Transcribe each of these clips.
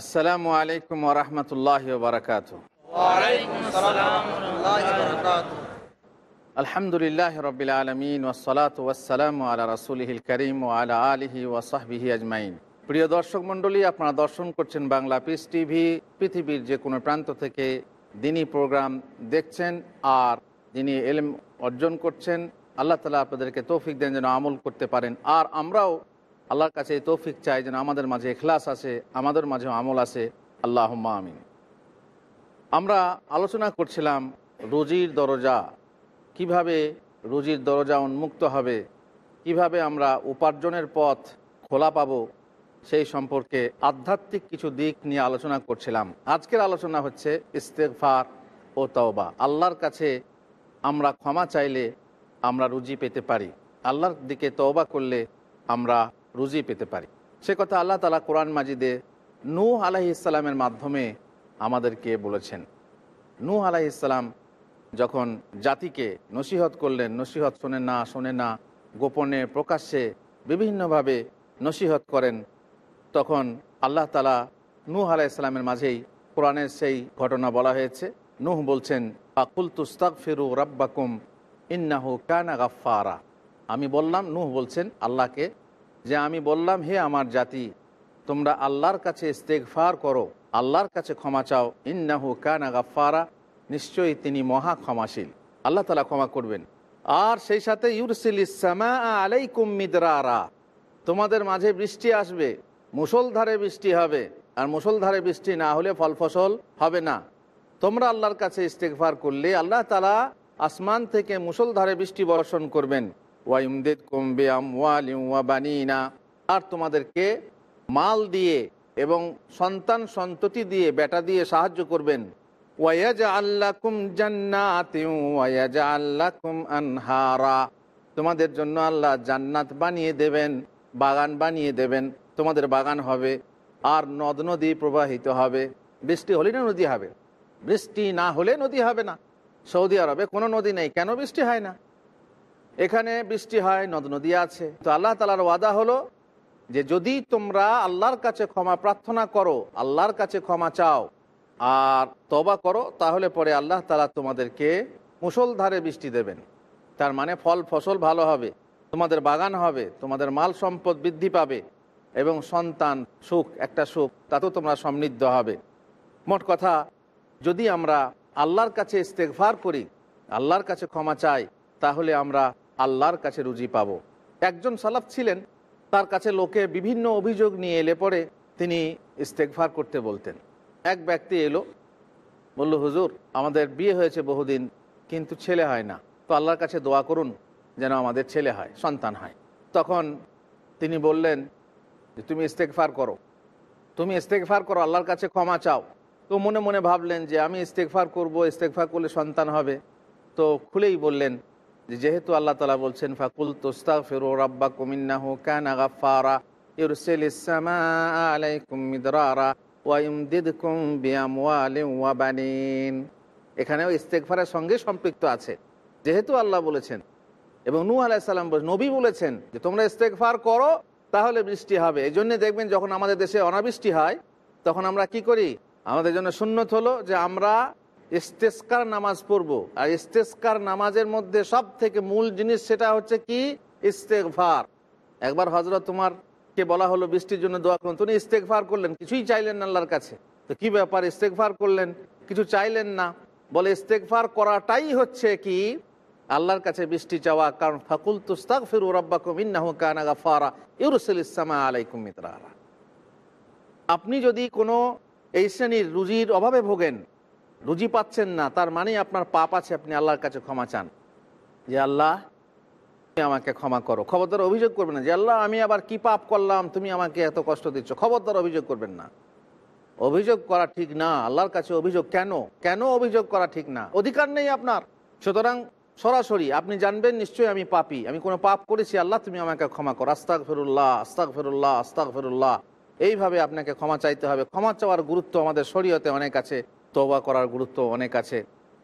আসসালামু আলাইকুম ওরহমতুল্লাহ বারকাত আলহামদুলিল্লাহ রবিল আলমিন ওসলাত ওয়াসালাম আলা রসুলহিল করিম ও আলা আলিহি ওয়াসাহবিহি আজমাইন। প্রিয় দর্শক মণ্ডলী, আপনারা দর্শন করছেন বাংলা পিস টিভি পৃথিবীর যে কোনো প্রান্ত থেকে দিনই প্রোগ্রাম দেখছেন আর যিনি এলম অর্জন করছেন, আল্লাহ তালা আপনাদেরকে তৌফিক দেন যেন আমল করতে পারেন। আর আমরাও আল্লাহর কাছে তৌফিক চাই যেন আমাদের মাঝে এখলাস আছে, আমাদের মাঝে আমল আছে। আল্লাহ আমিন। আমরা আলোচনা করছিলাম রুজির দরজা, কীভাবে রুজির দরজা উন্মুক্ত হবে, কীভাবে আমরা উপার্জনের পথ খোলা পাব, সেই সম্পর্কে আধ্যাত্মিক কিছু দিক নিয়ে আলোচনা করছিলাম। আজকের আলোচনা হচ্ছে ইস্তেকফার ও তওবা। আল্লাহর কাছে আমরা ক্ষমা চাইলে আমরা রুজি পেতে পারি। আল্লাহর দিকে তওবা করলে আমরা রুজি পেতে পারি। সে কথা আল্লাহ তালা কোরআন মাজিদে নূহ আলাহি ইসলামের মাধ্যমে আমাদেরকে বলেছেন। নূহ আলাহি ইসলাম যখন জাতিকে নসিহত করলেন, নসিহত শোনে না শোনে না, গোপনে, প্রকাশ্যে বিভিন্নভাবে নসিহত করেন, তখন আল্লাহ তালা নূহ আলাহ ইসলামের মাঝেই কোরআনের সেই ঘটনা বলা হয়েছে। নূহ বলছেন আকুল তুস্তাক ফিরু রাব্বাকুম ইন্নাহু কানা গাফারা আমি বললাম, নূহ বলছেন, আল্লাহকে যে আমি বললাম, হে আমার জাতি, তোমরা আল্লাহর কাছে ইস্তেকফার করো। আল্লাহর কাছে ক্ষমা চাও। ইন্নাহু কানা গাফারা নিশ্চয়ই তিনি মহা ক্ষমাশীল। আল্লাহ তালা ক্ষমা করবেন। আর সেই সাথে ইউরসিল ইসামা আলাইকুম মিদরারা। তোমাদের মাঝে বৃষ্টি আসবে মুসলধারে বৃষ্টি হবে, আর মুসলধারে বৃষ্টি না হলে ফল ফসল হবে না। তোমরা আল্লাহর কাছে ইস্তেকফার করলে আল্লাহ তালা আসমান থেকে মুসলধারে বৃষ্টি বর্ষণ করবেন। ওয়াইমদেদ কমবে বানিনা। আর তোমাদেরকে মাল দিয়ে এবং সন্তান সন্ততি দিয়ে, বেটা দিয়ে সাহায্য করবেন। ওয়াজা আল্লাকুম জান্নাত ওয়াজা আল্লাকুম আনহারা। তোমাদের জন্য আল্লাহ জান্নাত বানিয়ে দেবেন, বাগান বানিয়ে দেবেন। তোমাদের বাগান হবে, আর নদ নদী প্রবাহিত হবে। বৃষ্টি হলে না নদী হবে? বৃষ্টি না হলে নদী হবে না। সৌদি আরবে কোনো নদী নেই, কেন বৃষ্টি হয় না? এখানে বৃষ্টি হয় নদ নদী আছে। তো আল্লাহ তালার ওয়াদা হলো যে যদি তোমরা আল্লাহর কাছে ক্ষমা প্রার্থনা করো, আল্লাহর কাছে ক্ষমা চাও আর তবা করো, তাহলে পরে আল্লাহ তালা তোমাদেরকে মুসলধারে বৃষ্টি দেবেন। তার মানে ফল ফসল ভালো হবে, তোমাদের বাগান হবে, তোমাদের মাল সম্পদ বৃদ্ধি পাবে এবং সন্তান সুখ, একটা সুখ, তাতেও তোমরা সমৃদ্ধ হবে। মোট কথা, যদি আমরা আল্লাহর কাছে ইস্তেকভার করি, আল্লাহর কাছে ক্ষমা চাই, তাহলে আমরা আল্লাহর কাছে রুজি পাব। একজন সালাফ ছিলেন, তার কাছে লোকে বিভিন্ন অভিযোগ নিয়ে এলে পরে তিনি ইস্তেকভার করতে বলতেন। এক ব্যক্তি এলো, বলল, হুজুর, আমাদের বিয়ে হয়েছে বহুদিন, কিন্তু ছেলে হয় না। তো আল্লাহর কাছে দোয়া করুন যেন আমাদের ছেলে হয়, সন্তান হয়। তখন তিনি বললেন, যে তুমি ইস্তেকফার করো। তুমি ইস্তেকফার করো, আল্লাহর কাছে ক্ষমা চাও। তো মনে মনে ভাবলেন যে, আমি ইস্তেকফার করব ইস্তেকফার করলে সন্তান হবে। তো খুলেই বললেন যেহেতু আল্লাহ তালা বলছেন ফাকুল তোস্তাক ফেরো রাব্বা কুমিন্নাহ কান বানিন। এখানেও ইস্তেকফারের সঙ্গে সম্পৃক্ত আছে। যেহেতু আল্লাহ বলেছেন, এবং নূ আলাইসাল্লাম নবী বলেছেন যে, তোমরা ইস্তেকফার করো, তাহলে বৃষ্টি হবে। এই জন্যে দেখবেন যখন আমাদের দেশে অনাবৃষ্টি হয়, তখন আমরা কি করি? আমাদের জন্য সুন্নত হলো যে, আমরা ইস্তেস্কার নামাজ পড়ব। আর ইস্তেস্কার নামাজের মধ্যে সব থেকে মূল জিনিস সেটা হচ্ছে কি? ইস্তেকফার একবার হজরত তোমার কে বলা হলো, বৃষ্টির জন্য দোয়া করুন। তুমি ইস্তেকফার করলেন, কিছুই চাইলেন না আল্লাহর কাছে। তো কি ব্যাপার ইস্তেকফার করলেন? কিছু চাইলেন না। বলে ইস্তেকফার করাটাই হচ্ছে কি? আল্লাহর কাছে বৃষ্টি চাওয়া। কারণ ফাকুল তুস্তাক ফিরু রব্বাকুম ইন্নাহু কানা গাফারা ইউরসিল ইসলামা আলাইকুম আপনি যদি কোনো এই শ্রেণির রুজির অভাবে ভোগেন রুজি পাচ্ছেন না, তার মানে আপনার পাপ আছে, আপনি আল্লাহর কাছে ক্ষমা চান। যে আল্লাহ আমাকে ক্ষমা করো। খবরদার অভিযোগ করবেন না, যে আল্লাহ, আমি আবার কি পাপ করলাম, তুমি আমাকে এত কষ্ট দিচ্ছ। খবরদার অভিযোগ করবেন না। অভিযোগ করা ঠিক না, আল্লাহর কাছে অভিযোগ কেন? কেন অভিযোগ করা ঠিক না? অধিকার নেই আপনার। সুতরাং সরাসরি আপনি জানবেন, নিশ্চয়ই আমি পাপি। আমি কোনো পাপ করেছি, আল্লাহ, তুমি আমাকে ক্ষমা করো। আস্তাক ফেরুল্লাহ আস্তাক ফেরুল্লাহ আস্তাক ফেরুল্লাহ এইভাবে আপনাকে ক্ষমা চাইতে হবে। ক্ষমা চাওয়ার গুরুত্ব আমাদের শরীয়তে অনেক আছে। তোবা করার গুরুত্ব অনেক আছে।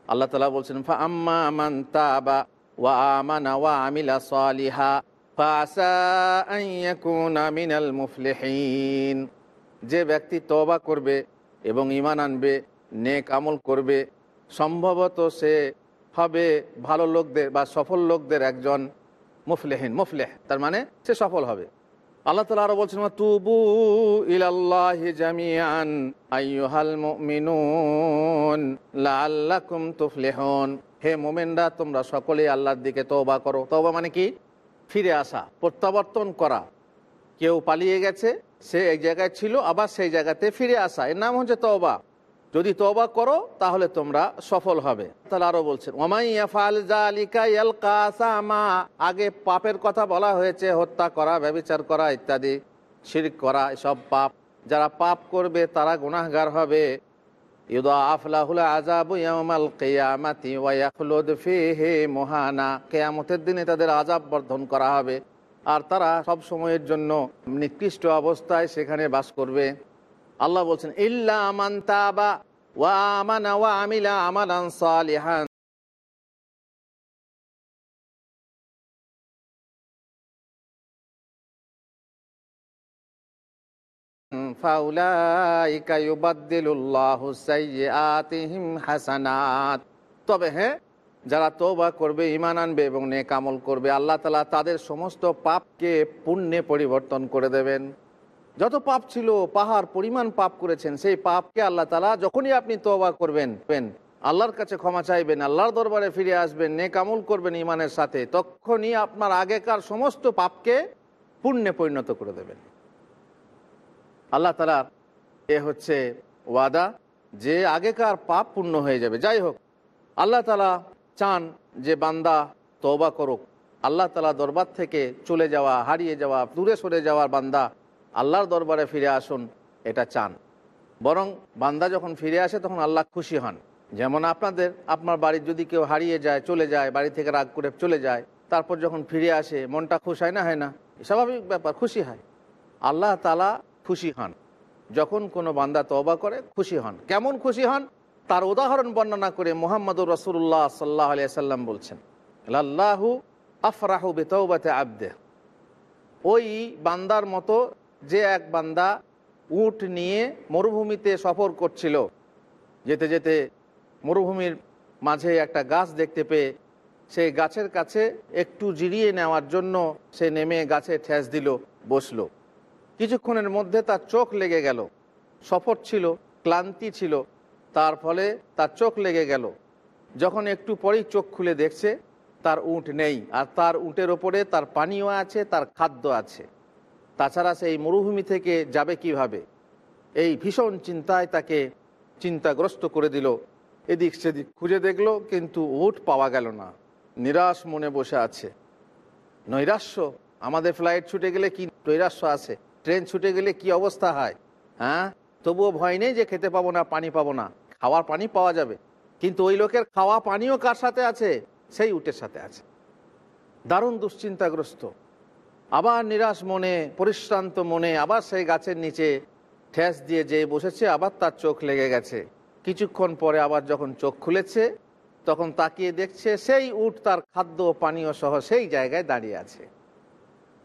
আল্লাহ তালা বলছেন ফা আম্মা আমান তাবা ওয়া আমানা ওয়া আমিলা সালিহা যে ব্যক্তি তবা করবে এবং ইমান আনবে, নেক আমল করবে, সম্ভবত সে হবে ভালো লোকদের বা সফল লোকদের একজন মুফলেহীন, মুফলেহ। তার মানে সে সফল হবে। আল্লাহ তালা আরও বলছেন তুবু ইলাল্লাহি জামিয়ান আইয়ুহাল মুমিনুন, লাআল্লাকুম তুফলিহুন। হে মোমেনরা, তোমরা সকলেই আল্লাহর দিকে তওবা করো। তওবা মানে কি? ফিরে আসা, প্রত্যাবর্তন করা। কেউ পালিয়ে গেছে, সে এক জায়গায় ছিল, আবার সেই জায়গাতে ফিরে আসা। এর নাম হচ্ছে তওবা। যদি তওবা করো, তাহলে তোমরা সফল হবে। তাহলে আরও বলছেন আগে পাপের কথা বলা হয়েছে, হত্যা করা, ব্যবিচার করা ইত্যাদি, শিরক করা, এসব পাপ। যারা পাপ করবে, তারা গুনাহগার হবে। মুহানা। কিয়ামতের দিনে তাদের আযাব বর্ধন করা হবে। আর তারা সব সময়ের জন্য নিকৃষ্ট অবস্থায় সেখানে বাস করবে। আল্লাহ বলছেন তাবা তবে হ্যাঁ যারা তওবা করবে ইমান আনবে এবং নেক আমল করবে, আল্লাহ তালা তাদের সমস্ত পাপকে পুণ্যে পরিবর্তন করে দেবেন। যত পাপ ছিল, পাহাড় পরিমাণ পাপ করেছেন, সেই পাপকে আল্লাহ তালা যখনই আপনি তওবা করবেন, পেন, আল্লাহর কাছে ক্ষমা চাইবেন, আল্লাহর দরবারে ফিরে আসবেন, নেক আমল করবেন ইমানের সাথে, তখনই আপনার আগেকার সমস্ত পাপকে পুণ্যে পরিণত করে দেবেন। আল্লাহ তালা এ হচ্ছে ওয়াদা, যে আগেকার পাপ পূর্ণ হয়ে যাবে। যাই হোক, আল্লাহ তালা চান যে বান্দা তওবা করুক। আল্লাহ তালা দরবার থেকে চলে যাওয়া, হারিয়ে যাওয়া, দূরে সরে যাওয়ার বান্দা আল্লাহর দরবারে ফিরে আসুন, এটা চান। বরং বান্দা যখন ফিরে আসে, তখন আল্লাহ খুশি হন। যেমন আপনাদের, আপনার বাড়ির যদি কেউ হারিয়ে যায়, চলে যায়, বাড়ি থেকে রাগ করে চলে যায়, তারপর যখন ফিরে আসে, মনটা খুশ হয় না হয় না? স্বাভাবিক ব্যাপার, খুশি হয়। আল্লাহ তালা খুশি হন। যখন কোনো বান্দা তওবা করে, খুশি হন। কেমন খুশি হন? তার উদাহরণ বর্ণনা করে মোহাম্মদুর রসুল্লাহ সাল্লাহ সাল্লাম বলছেন আল্লাহু আফরাহু বেতৌবাতে আবদে ওই বান্দার মতো যে এক বান্দা উট নিয়ে মরুভূমিতে সফর করছিল, যেতে যেতে মরুভূমির মাঝে একটা গাছ দেখতে পেয়ে সেই গাছের কাছে একটু জিরিয়ে নেওয়ার জন্য সে নেমে গাছে ঠেস দিল, বসল। কিছুক্ষণের মধ্যে তার চোখ লেগে গেল। সফর ছিল, ক্লান্তি ছিল, তার ফলে তার চোখ লেগে গেল। যখন একটু পরেই চোখ খুলে দেখছে, তার উঁট নেই, আর তার উঁটের ওপরে তার পানীয় আছে, তার খাদ্য আছে। তাছাড়া সেই মরুভূমি থেকে যাবে কীভাবে? এই ভীষণ চিন্তায় তাকে চিন্তাগ্রস্ত করে দিল। এদিক সেদিক খুঁজে দেখল, কিন্তু উট পাওয়া গেল না। নিরাশ মনে বসে আছে। নৈরাশ্য? আমাদের ফ্লাইট ছুটে গেলে কি নৈরাশ্য আছে? ট্রেন ছুটে গেলে কি অবস্থা হয়? হ্যাঁ? তবুও ভয় নেই যে খেতে পাবো না, পানি পাবো না। খাওয়ার পানি পাওয়া যাবে। কিন্তু ওই লোকের খাওয়া পানিও কার সাথে আছে? সেই উটের সাথে আছে। দারুণ দুশ্চিন্তাগ্রস্ত। আবার নিরাশ মনে, পরিশ্রান্ত মনে, আবার সেই গাছের নিচে ঠেস দিয়ে যে বসেছে, আবার তার চোখ লেগে গেছে। কিছুক্ষণ পরে আবার যখন চোখ খুলেছে, তখন তাকিয়ে দেখছে সেই উট তার খাদ্য ও পানীয় সহ সেই জায়গায় দাঁড়িয়ে আছে।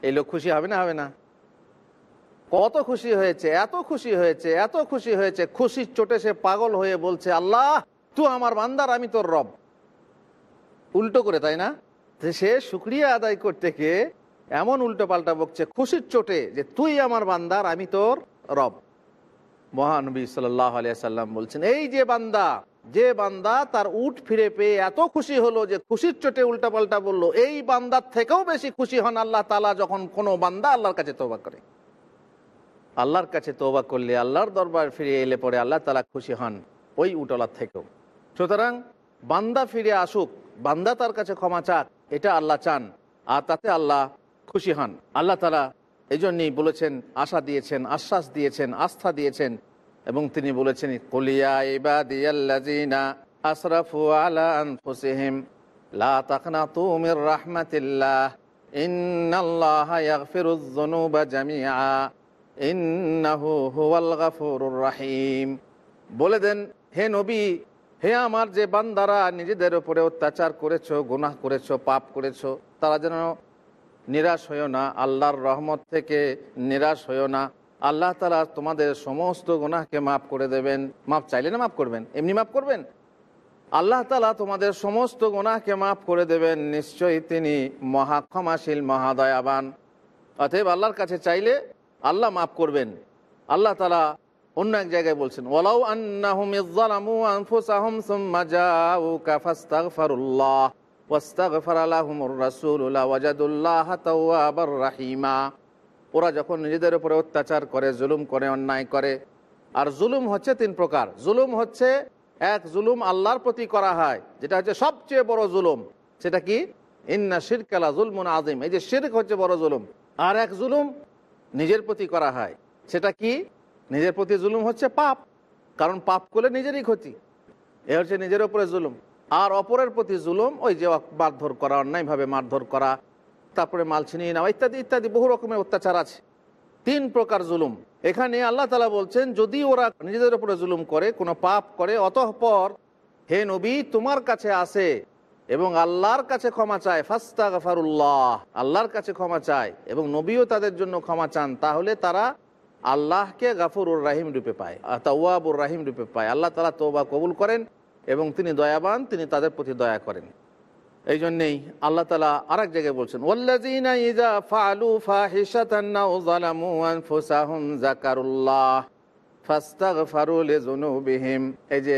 এই লোক খুশি হবে না হবে না? কত খুশি হয়েছে, এত খুশি হয়েছে, এত খুশি হয়েছে, খুশির চোটে সে পাগল হয়ে বলছে, আল্লাহ তুই আমার বান্দার, আমি তোর রব। উল্টো করে, তাই না? সে সুক্রিয়া আদায় করতে গিয়ে এমন উল্টো পাল্টা বকছে, খুশির চোটে যে তুই আমার বান্দার আমি তোর রব। মহানবী সাল্লাম বলছেন, এই যে বান্দা যে বান্দা তার উঠ ফিরে পেয়ে এত খুশি হলো যে খুশির চোটে উল্টা পাল্টা বলল, এই বান্দার থেকেও বেশি খুশি হন আল্লাহ তালা যখন কোনো বান্দা আল্লাহর কাছে তোবা করে। আল্লাহর কাছে তোবা করলে আল্লাহর দরবার ফিরে এলে পরে আল্লাহ তালা খুশি হন ওই উটলার থেকেও। সুতরাং বান্দা ফিরে আসুক, বান্দা তার কাছে ক্ষমা চাক, এটা আল্লাহ চান, আর তাতে আল্লাহ খুশি হন। আল্লাহ তালা এই জন্যই বলেছেন, আশা দিয়েছেন, আশ্বাস দিয়েছেন, আস্থা দিয়েছেন এবং তিনি বলেছেন কলিয়া লা ইন্নাহু রাহিম। বলে দেন, হে নবী, হে আমার যে বান্দারা নিজেদের উপরে অত্যাচার করেছ, গুনাহ করেছ, পাপ করেছ, তারা যেন নিরাশ হইও না, আল্লাহর রহমত থেকে নিরাশ হইও না। আল্লাহ তালা তোমাদের সমস্ত গুনাহকে মাফ করে দেবেন। মাফ চাইলে না মাফ করবেন? এমনি মাফ করবেন? আল্লাহ তালা তোমাদের সমস্ত গুনাহকে মাফ করে দেবেন। নিশ্চয়ই তিনি মহাক্ষমাশীল, মহাদয়াবান। অতএব আল্লাহর কাছে চাইলে আল্লাহ মাফ করবেন। আল্লাহ তালা অন্য এক জায়গায় বলছেন, ওয়ালাউ আন্নাহুম ওয়াস্তাগফারা লাহুমুর রাসূলু তাওয়াবার রাহিমা। ওরা যখন নিজেদের উপরে অত্যাচার করে, জুলুম করে, অন্যায় করে, আর জুলুম হচ্ছে তিন প্রকার। জুলুম হচ্ছে, এক, জুলুম আল্লাহর প্রতি করা হয়, যেটা হচ্ছে সবচেয়ে বড় জুলুম। সেটা কি? ইন্না শিরকালা জুলমুন আজিম এই যে শিরক হচ্ছে বড় জুলুম। আর এক জুলুম নিজের প্রতি করা হয়। সেটা কি? নিজের প্রতি জুলুম হচ্ছে পাপ। কারণ পাপ করলে নিজেরই ক্ষতি। এ হচ্ছে নিজের উপরে জুলুম। আর অপরের প্রতি জুলুম, ওই যে মারধর করা, অন্যায়ভাবে মারধর করা, তারপরে মাল ছিনিয়ে নেওয়া, ইত্যাদি ইত্যাদি, বহু রকমের অত্যাচার আছে। তিন প্রকার জুলুম। এখানে আল্লাহ তালা বলছেন, যদি ওরা নিজেদের উপরে জুলুম করে, কোনো পাপ করে, অতঃপর হে নবী, তোমার কাছে আসে এবং আল্লাহর কাছে ক্ষমা চায় ফাস্তা গফারুল্লাহ আল্লাহর কাছে ক্ষমা চায় এবং নবীও তাদের জন্য ক্ষমা চান, তাহলে তারা আল্লাহকে গাফুরুর রাহিম রূপে পায় তাওয়াবুর রাহিম রূপে পায়। আল্লাহ তালা তোবা কবুল করেন। এবং তিনি দয়াবান, তিনি তাদের প্রতি দয়া করেন। এই জন্যেই আল্লাহ তালা আর এক জায়গায় বলছেন এই যে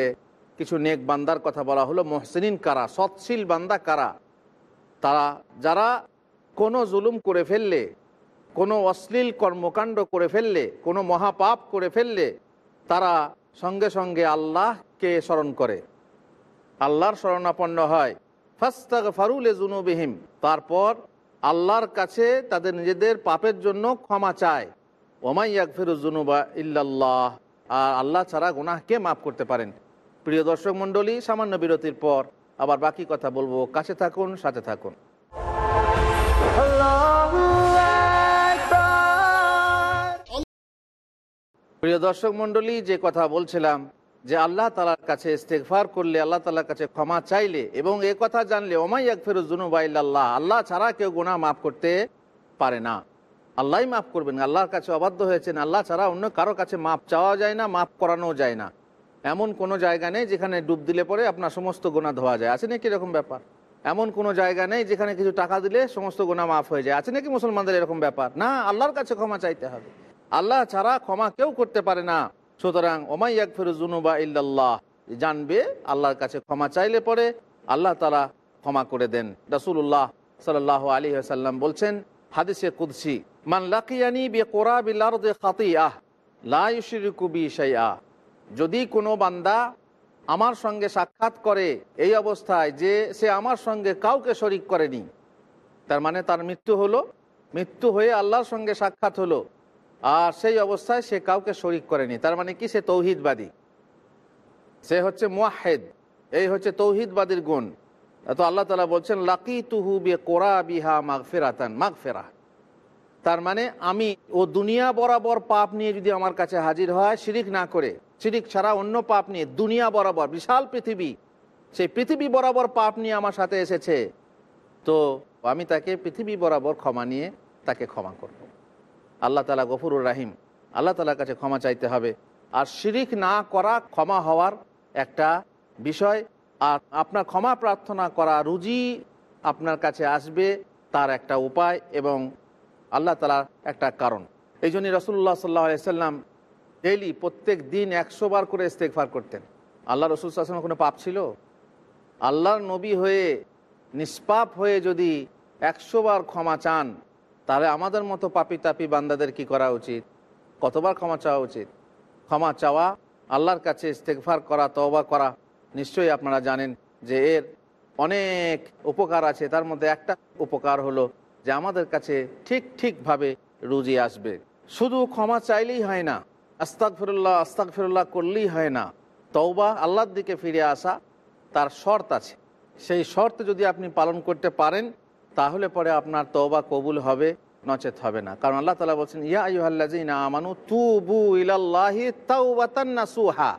কিছু নেক বান্দার কথা বলা হলো, মুহসিনিন কারা, সৎশীল বান্দা কারা? তারা, যারা কোনো জুলুম করে ফেললে, কোনো অশ্লীল কর্মকাণ্ড করে ফেললে, কোনো মহাপাপ করে ফেললে, তারা সঙ্গে সঙ্গে আল্লাহকে স্মরণ করে। আল্লাহর শরণাপন্ন হয়। ফাস্তাগ ফারুলে জুনুবিহিম তারপর আল্লাহর কাছে তাদের নিজেদের পাপের জন্য ক্ষমা চায়। ওমাই আকফিরু জুনুবা ইল্লাল্লাহ। আর আল্লাহ ছাড়া গুনাহকে মাফ করতে পারেন। প্রিয় দর্শক মণ্ডলী সামান্য বিরতির পর আবার বাকি কথা বলব। কাছে থাকুন সাথে থাকুন। প্রিয় দর্শক মণ্ডলী যে কথা বলছিলাম যে আল্লাহ তালার কাছে ইস্তেকফার করলে, আল্লাহ তালার কাছে ক্ষমা চাইলে এবং এ কথা জানলে, ওমাই আকফের জুনুবাইল্লাহ আল্লাহ আল্লাহ ছাড়া কেউ গুণা মাফ করতে পারে না। আল্লাহ মাফ করবেন, আল্লাহর কাছে অবাধ্য হয়েছেন, আল্লাহ ছাড়া অন্য কারও কাছে মাপ চাওয়া যায় না, মাফ করানো যায় না। এমন কোনো জায়গা নেই যেখানে ডুব দিলে পরে আপনার সমস্ত গোনা ধোয়া যায়। আছে নাকি এরকম ব্যাপার? এমন কোনো জায়গা নেই যেখানে কিছু টাকা দিলে সমস্ত গোনা মাফ হয়ে যায়। আছে নাকি মুসলমানদের এরকম ব্যাপার? না, আল্লাহর কাছে ক্ষমা চাইতে হবে। আল্লাহ ছাড়া ক্ষমা কেউ করতে পারে না। সুতরাং ওমাই আকফির জুনুবা ইল্লাল্লাহ জানবে, আল্লাহর কাছে ক্ষমা চাইলে পরে আল্লাহ তালা ক্ষমা করে দেন। রাসুল্লাহ সাল্লাহ আলী সাল্লাম বলছেন, হাদিসে কুদসি, মান লাকিয়ানি বে কোরা খাতি আহ লাইশিরকুবি আহ যদি কোনো বান্দা আমার সঙ্গে সাক্ষাৎ করে এই অবস্থায় যে সে আমার সঙ্গে কাউকে শরিক করেনি, তার মানে তার মৃত্যু হলো, মৃত্যু হয়ে আল্লাহর সঙ্গে সাক্ষাৎ হলো আর সেই অবস্থায় সে কাউকে শরিক করেনি। তার মানে কি? সে তৌহিদবাদী। সে হচ্ছে মোয়াহেদ এই হচ্ছে তৌহিদবাদীর গুণ। তো আল্লাহ তালা বলছেন লাকি তুহু বি কোরা বিহা মাঘ ফেরাতান মাঘ ফেরা তার মানে আমি ও দুনিয়া বরাবর পাপ নিয়ে যদি আমার কাছে হাজির হয়, শিরিক না করে, শিরিক ছাড়া অন্য পাপ নিয়ে দুনিয়া বরাবর, বিশাল পৃথিবী, সেই পৃথিবী বরাবর পাপ নিয়ে আমার সাথে এসেছে, তো আমি তাকে পৃথিবী বরাবর ক্ষমা নিয়ে তাকে ক্ষমা করব। আল্লাহ তালা গফুরুর রাহিম। আল্লাহ তালার কাছে ক্ষমা চাইতে হবে। আর শিরিক না করা, ক্ষমা হওয়ার একটা বিষয়। আর আপনার ক্ষমা প্রার্থনা করা, রুজি আপনার কাছে আসবে তার একটা উপায় এবং আল্লাহ তালার একটা কারণ। এই জন্যই রসুল্লাহ সাল্লাহ সাল্লাম ডেইলি প্রত্যেক দিন একশো বার করে ইস্তেকফার করতেন। আল্লাহ রসুল সাল্লামের কোনো পাপ ছিল? আল্লাহর নবী হয়ে, নিষ্পাপ হয়ে যদি একশো বার ক্ষমা চান তাহলে আমাদের মতো পাপি তাপি বান্দাদের কি করা উচিত? কতবার ক্ষমা চাওয়া উচিত? ক্ষমা চাওয়া, আল্লাহর কাছে ইস্তেকফার করা, তওবা করা, নিশ্চয়ই আপনারা জানেন যে এর অনেক উপকার আছে। তার মধ্যে একটা উপকার হলো যে আমাদের কাছে ঠিক ঠিকভাবে রুজি আসবে। শুধু ক্ষমা চাইলেই হয় না আস্তাক ফিরুল্লাহ আস্তাক ফিরুল্লাহ করলেই হয় না। তওবা আল্লাহর দিকে ফিরে আসা তার শর্ত আছে। সেই শর্ত যদি আপনি পালন করতে পারেন তাহলে পরে আপনার তওবা কবুল হবে, নচেত হবে না। কারণ আল্লাহ তালা বলছেন, ইয়া আইহাল্লাজিনা আমানু তুবু নাসুহা।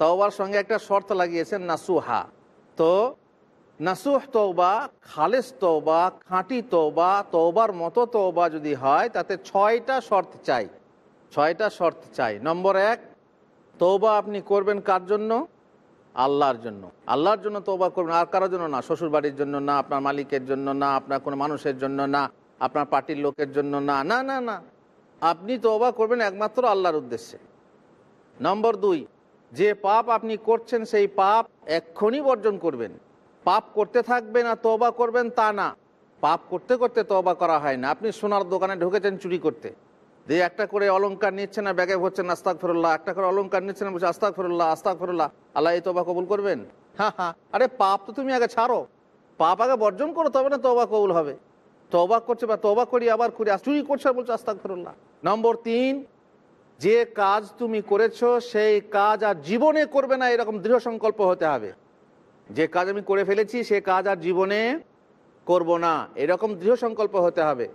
তওবার সঙ্গে একটা শর্ত লাগিয়েছেন, নাসুহা। তো নাসুহ তৌবা খালেস তৌবা খাঁটি তৌবা তৌবার মতো তৌবা যদি হয়, তাতে ছয়টা শর্ত চাই। ছয়টা শর্ত চাই। নম্বর এক তৌবা আপনি করবেন কার জন্য? আল্লাহর জন্য। আল্লাহর জন্য তৌবা করবেন। আর কারোর জন্য না। শ্বশুর বাড়ির জন্য না, আপনার মালিকের জন্য না, আপনার কোনো মানুষের জন্য না, আপনার পার্টির লোকের জন্য না না না না। আপনি তৌবা করবেন একমাত্র আল্লাহর উদ্দেশ্যে। নম্বর দুই, যে পাপ আপনি করছেন সেই পাপ এক্ষুনি বর্জন করবেন। পাপ করতে থাকবেন আর তৌবা করবেন তা না। পাপ করতে করতে তৌবা করা হয় না। আপনি সোনার দোকানে ঢুকেছেন চুরি করতে। দিয়ে একটা করে অলংকার নিচ্ছে না ব্যাগে ভরছেন আস্তাক ফেরুল্লাহ একটা করে অলংকার নিচ্ছে না বলছে আস্তাক ফেরুল্লাহ আস্তাক ফেরুল্লাহ আল্লাহ এই তোবা কবুল করবেন? হ্যাঁ হ্যাঁ আরে পাপ তো তুমি আগে ছাড়ো। পাপ আগে বর্জন করো, তবে না তোবা কবুল হবে। তবা করছে বা তবা করি, আবার করি চুরি করছে আর বলছে আস্তাক ফেরুল্লাহ নম্বর তিন, যে কাজ তুমি করেছ, সেই কাজ আর জীবনে করবে না, এরকম দৃঢ় সংকল্প হতে হবে। যে কাজ আমি করে ফেলেছি, সে কাজ আর জীবনে করব না, এরকম দৃঢ় সংকল্প হতে হবে।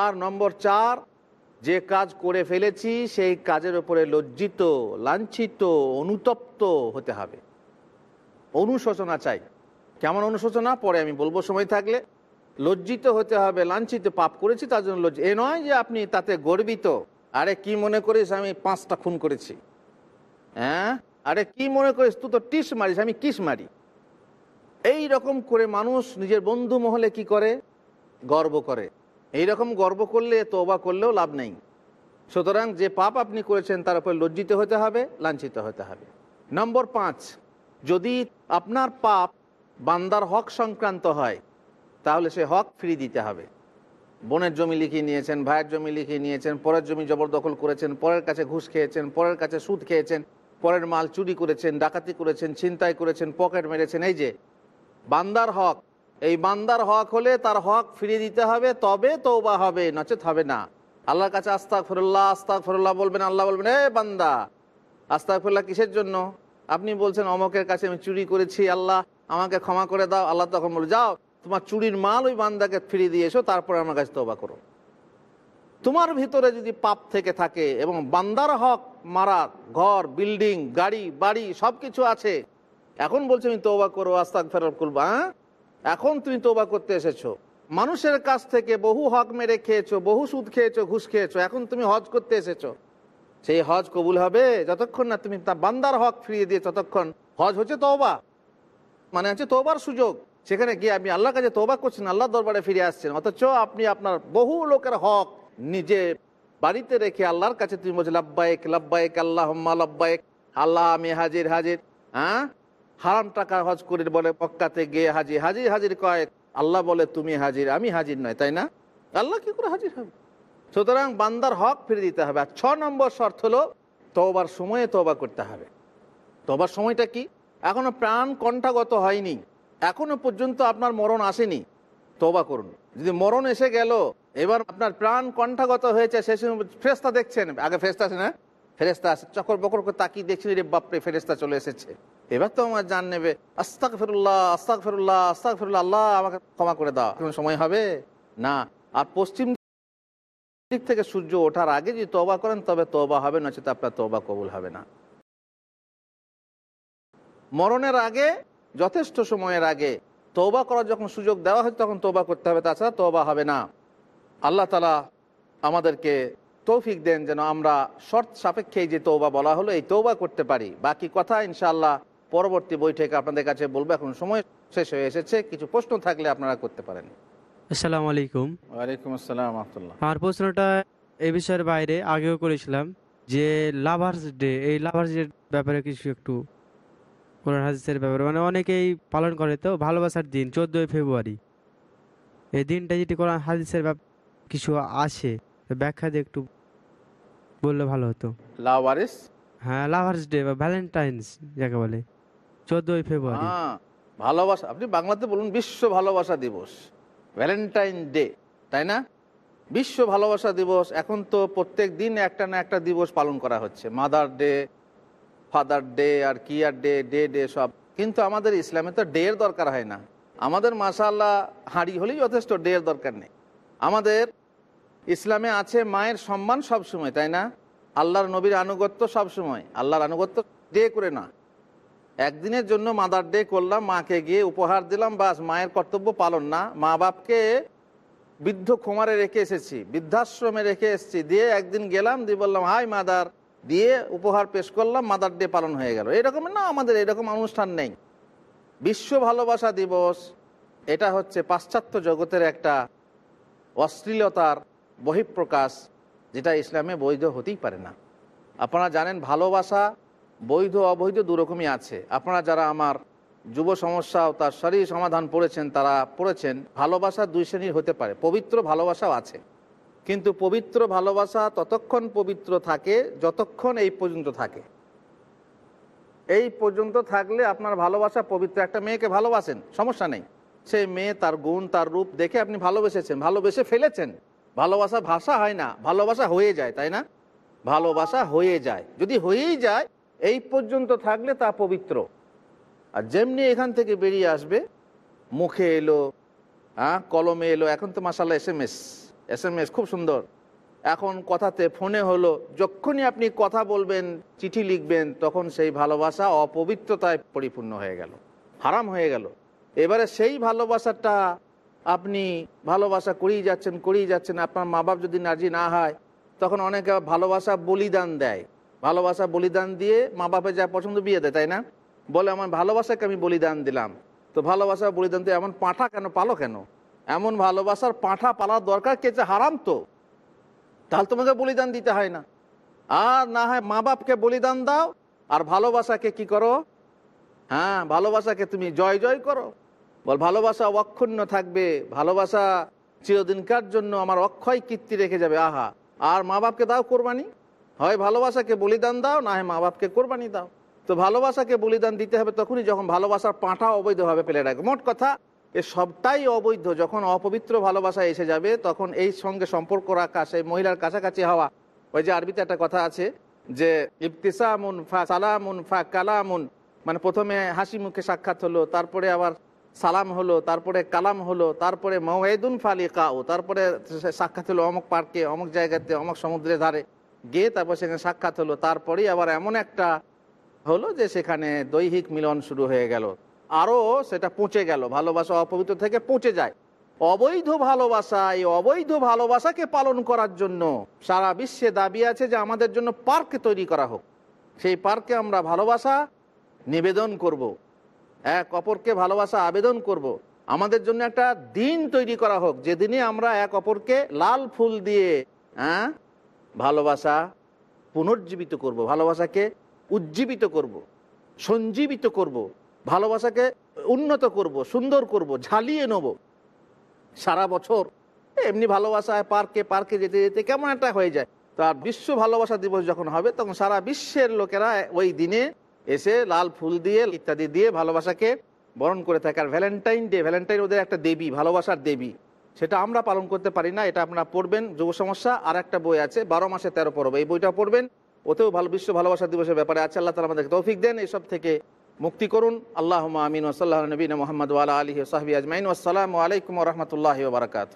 আর নম্বর চার যে কাজ করে ফেলেছি, সেই কাজের উপরে লজ্জিত, লাঞ্ছিত, অনুতপ্ত হতে হবে। অনুশোচনা চাই। কেমন অনুশোচনা? পরে আমি বলব, সময় থাকলে। লজ্জিত হতে হবে, লাঞ্ছিত, পাপ করেছি, তার জন্য লজ্জিত এ নয় যে আপনি তাতে গর্বিত। আরে কি মনে করিস, আমি পাঁচটা খুন করেছি। হ্যাঁ? আরে কি মনে করিস, তুই তো টিস মারিস, আমি কিস মারি। এই রকম করে মানুষ নিজের বন্ধু মহলে কি করে? গর্ব করে। এই রকম গর্ব করলে তোবা করলেও লাভ নেই। সুতরাং যে পাপ আপনি করেছেন, তার উপর লজ্জিত হতে হবে, লাঞ্ছিত হতে হবে। নম্বর পাঁচ, যদি আপনার পাপ বান্দার হক সংক্রান্ত হয়, তাহলে সে হক ফ্রি দিতে হবে। বোনের জমি লিখিয়ে নিয়েছেন, ভাইয়ের জমি লিখিয়ে নিয়েছেন, পরের জমি জবরদখল করেছেন, পরের কাছে ঘুষ খেয়েছেন, পরের কাছে সুদ খেয়েছেন, পরের মাল চুরি করেছেন, ডাকাতি করেছেন, ছিনতাই করেছেন, পকেট মেরেছেন, এই যে, বান্দার হক এই বান্দার হক হলে তার হক ফিরিয়ে দিতে হবে, তবে তৌবা হবে, নচেত হবে না। আল্লাহর কাছে আস্তাক ফরুল্লাহ আস্তাক ফরুল্লাহ বলবেন, আল্লাহ বলবেন, এ বান্দা আস্তাক ফরুল্লাহ কিসের জন্য? আপনি বলছেন, অমকের কাছে আমি চুরি করেছি, আল্লাহ আমাকে ক্ষমা করে দাও। আল্লাহ তখন বলে যাও, তোমার চুরির মাল ওই বান্দাকে ফিরিয়ে দিয়ে এসো, তারপরে আমার কাছে তৌবা করো। তোমার ভিতরে যদি পাপ থেকে থাকে এবং বান্দার হক, মারা, ঘর, বিল্ডিং, গাড়ি, বাড়ি সব কিছু আছে, এখন বলছে, আমি তৌবা করো আস্তাক ফেরত করবা হ্যাঁ? এখন তুমি তোবা করতে এসেছ। মানুষের কাছ থেকে বহু হক মেরে খেয়েছো, বহু সুদ খেয়েছো, ঘুষ খেয়েছো, এখন তুমি হজ করতে এসেছ। সেই হজ কবুল হবে যতক্ষণ না তুমি তার বান্দার হক ফিরিয়ে দিয়ে ততক্ষণ হজ হচ্ছে তওবা। মানে হচ্ছে তোবার সুযোগ। সেখানে গিয়ে আপনি আল্লাহর কাছে তোবা করছেন আল্লাহ দরবারে ফিরে আসছেন। অথচ আপনি আপনার বহু লোকের হক নিজে বাড়িতে রেখে আল্লাহর কাছে তুমি বলছো লাব্বাইক লাব্বাইক আল্লাহ আল্লাহ আমি হাজির হাজির। হ্যাঁ হারাম টাকা হজ করে বলে মক্কাতে গিয়ে হাজির। হাজির হাজির কয়েক আল্লাহ বলে, তুমি হাজির, আমি হাজির নয়, তাই না? আল্লাহ কি করে হাজির হবে? সুতরাং বান্দার হক ফিরে দিতে হবে। আর ছ নম্বর শর্ত হলো তোবার সময়ে তোবা করতে হবে। তোবার সময়টা কি? এখনও প্রাণ কণ্ঠাগত হয়নি। এখনও পর্যন্ত আপনার মরণ আসেনি। তোবা করুন। যদি মরণ এসে গেল, এবার আপনার প্রাণ কণ্ঠাগত হয়েছে, সে সময় ফেরেস্তা দেখছেন। আগে ফেরেস্তা আছে না? ফেরেস্তা আছে চকর বকর করে তাকিয়ে দেখছেন রে বাপরে ফেরেস্তা চলে এসেছে। এবার তো আমার জান নেবে আস্তাক ফেরুল্লাহ আস্তাক ফেরুল্লাহ আস্তাক ফেরুল্লাহ আল্লাহ আমাকে ক্ষমা করে দাও। কোনো সময় হবে? না। আর পশ্চিম দিক থেকে সূর্য ওঠার আগে যদি তবা করেন, তবে তবা হবে নচেত আপনার তবা কবুল হবে না। মরণের আগে, যথেষ্ট সময়ের আগে তৌবা করার যখন সুযোগ দেওয়া হয়, তখন তৌবা করতে হবে, তাছাড়া তৌবা হবে না। আল্লাহ তালা আমাদেরকে তৌফিক দেন যেন আমরা শর্ত সাপেক্ষে যে তৌবা বলা হলো এই তৌবা করতে পারি। বাকি কথা ইনশাআল্লাহ পরবর্তী বৈঠকে আপনাদের কাছে বলব এখন সময় শেষ হয়ে এসেছে কিছু প্রশ্ন থাকলে আপনারা করতে পারেন। আসসালামু আলাইকুম। ওয়ালাইকুম আসসালাম রহমতুল্লাহ। আমার প্রশ্নটা এই বিষয়ের বাইরে আগেও করেছিলাম যে লাভার্স ডে এই লাভার্স ডে ব্যাপারে কিছু একটু কোরআন হাদিসের ব্যাপারে মানে অনেকেই পালন করে তো ভালোবাসার দিন চোদ্দোই ফেব্রুয়ারি। এই দিনটা যদি কোরআন হাদিসের ব্যাপ- কিছু আসে ব্যাখ্যা দিয়ে একটু বললে ভালো হতো। লাওয়ারিস? হ্যাঁ লাভার্স ডে বা ভ্যালেন্টাইন্স যাকে বলে চোদ্দোই ফেব্রুয়ারি। হ্যাঁ ভালোবাসা আপনি বাংলাতে বলুন বিশ্ব ভালোবাসা দিবস ভ্যালেন্টাইন ডে তাই না? বিশ্ব ভালোবাসা দিবস এখন তো প্রত্যেক দিন একটা না একটা দিবস পালন করা হচ্ছে মাদার ডে ফাদার ডে আর কি আর ডে ডে ডে সব। কিন্তু আমাদের ইসলামে তো ডে এর দরকার হয় না। আমাদের মাসাল্লাহ হাঁড়ি হলেই যথেষ্ট ডে এর দরকার নেই। আমাদের ইসলামে আছে মায়ের সম্মান সব সময়, তাই না? আল্লাহর নবীর আনুগত্য সব সময়। আল্লাহর আনুগত্য ডে করে না। একদিনের জন্য মাদার ডে করলাম, মাকে গিয়ে উপহার দিলাম, বাস মায়ের কর্তব্য পালন না। মা বাপকে বৃদ্ধ কুমারে রেখে এসেছি, বৃদ্ধাশ্রমে রেখে এসেছি। দিয়ে একদিন গেলাম, দিয়ে বললাম, হাই মাদার। দিয়ে উপহার পেশ করলাম, মাদার ডে পালন হয়ে গেল। এরকম না, আমাদের এরকম অনুষ্ঠান নেই। বিশ্ব ভালোবাসা দিবস, এটা হচ্ছে পাশ্চাত্য জগতের একটা অশ্লীলতার বহিঃপ্রকাশ, যেটা ইসলামে বৈধ হতেই পারে না। আপনারা জানেন ভালোবাসা বৈধ অবৈধ দুরকমই আছে। আপনারা যারা আমার যুব সমস্যা ও তার শরীর সমাধান পড়েছেন, তারা পড়েছেন ভালোবাসা দুই শ্রেণির হতে পারে। পবিত্র ভালোবাসাও আছে। কিন্তু পবিত্র ভালোবাসা ততক্ষণ পবিত্র থাকে, যতক্ষণ এই পর্যন্ত থাকে। এই পর্যন্ত থাকলে আপনার ভালোবাসা পবিত্র। একটা মেয়েকে ভালোবাসেন, সমস্যা নেই। সেই মেয়ে তার গুণ, তার রূপ দেখে আপনি ভালোবেসেছেন, ভালোবেসে ফেলেছেন। ভালোবাসা ভাষা হয় না, ভালোবাসা হয়ে যায়, তাই না? ভালোবাসা হয়ে যায়। যদি হয়েই যায়, এই পর্যন্ত থাকলে তা পবিত্র। আর যেমনি এখান থেকে বেরিয়ে আসবে, মুখে এলো হ্যাঁ কলমে এলো, এখন তো মাসাল্লাহ S M S S M S খুব সুন্দর। এখন কথাতে ফোনে হলো, যখনই আপনি কথা বলবেন, চিঠি লিখবেন, তখন সেই ভালোবাসা অপবিত্রতায় পরিপূর্ণ হয়ে গেল। হারাম হয়ে গেল। এবারে সেই ভালোবাসাটা আপনি ভালোবাসা করেই যাচ্ছেন করেই যাচ্ছেন, আপনার মা বাপ যদি রাজি না হয়, তখন অনেকে ভালোবাসা বলিদান দেয়। ভালোবাসা বলিদান দিয়ে মা বাপের যা পছন্দ বিয়ে দেয়, তাই না? বলে, আমার ভালোবাসাকে আমি বলিদান দিলাম। তো ভালোবাসা বলিদান দিয়ে এমন পাঁঠা কেন, পালো কেন? এমন ভালোবাসার পাঁঠা পালার দরকার কেছে হারাম তো? তাহলে তোমাকে বলিদান দিতে হয় না। আর না হয় মা বাপকে বলিদান দাও, আর ভালোবাসাকে কি করো? হ্যাঁ ভালোবাসাকে তুমি জয় জয় করো। বল, ভালোবাসা অক্ষুণ্ণ থাকবে, ভালোবাসা চিরদিনকার জন্য আমার অক্ষয় কীর্তি রেখে যাবে, আহা। আর মা বাপকে দাও কোরবানি। হয় ভালোবাসাকে বলিদান দাও, না হয় মা বাপকে কোরবানি দাও। তো ভালোবাসাকে বলিদান দিতে হবে তখনই যখন ভালোবাসার পাঁঠা অবৈধভাবে ফেলে রাখবে। মোট কথা, এ সবটাই অবৈধ। যখন অপবিত্র ভালোবাসা এসে যাবে, তখন এই সঙ্গে সম্পর্ক রাখা, সেই মহিলার কাছাকাছি হওয়া। ওই যে আরবিতে একটা কথা আছে যে, ইবতিসামুন ফা সালামুন ফা কালামুন। মানে প্রথমে হাসি মুখে সাক্ষাৎ হলো, তারপরে আবার সালাম হলো, তারপরে কালাম হলো, তারপরে মওয়েদুন ফালি কাউ তারপরে সাক্ষাৎ হলো অমুক পার্কে, অমুক জায়গাতে, অমুক সমুদ্রের ধারে। গিয়ে তারপর সেখানে সাক্ষাৎ হলো। তারপরেই আবার এমন একটা হলো যে সেখানে দৈহিক মিলন শুরু হয়ে গেল। আরও সেটা পচে গেল, ভালোবাসা অপবিত্র থেকে পচে যায়। অবৈধ ভালোবাসা এই অবৈধ ভালোবাসাকে পালন করার জন্য সারা বিশ্বে দাবি আছে যে আমাদের জন্য পার্ক তৈরি করা হোক। সেই পার্কে আমরা ভালোবাসা নিবেদন করব। এক অপরকে ভালোবাসা আবেদন করব। আমাদের জন্য একটা দিন তৈরি করা হোক যেদিনে আমরা এক অপরকে লাল ফুল দিয়ে হ্যাঁ ভালোবাসা পুনর্জীবিত করব। ভালোবাসাকে উজ্জীবিত করব। সঞ্জীবিত করব। ভালোবাসাকে উন্নত করব, সুন্দর করব, ঝালিয়ে নেব সারা বছর এমনি ভালোবাসায় পার্কে পার্কে যেতে যেতে কেমন একটা হয়ে যায় তার বিশ্ব ভালোবাসা দিবস যখন হবে, তখন সারা বিশ্বের লোকেরা ওই দিনে এসে লাল ফুল দিয়ে, ইত্যাদি দিয়ে ভালোবাসাকে বরণ করে থাকে। আর ভ্যালেন্টাইন ডে ভ্যালেন্টাইন ওদের একটা দেবী, ভালোবাসার দেবী। সেটা আমরা পালন করতে পারি না, এটা আপনারা পড়বেন। যুব সমস্যা আর একটা বই আছে, বারো মাসে তেরো পড়বে এই বইটা পড়বেন, ওতেও ভালো, বিশ্ব ভালোবাসা দিবসের ব্যাপারে আছে। আল্লাহ তালা আমাদেরকে তৌফিক দেন, এসব থেকে মুক্তি করুন। আল্লাহ আমিন ওসল্লাহ নবীন মোহাম্মদ ওয়ালা আলী সাহবি আজমাইন। আসসালামু আলাইকুম রহমতুল্লাহ বারকাত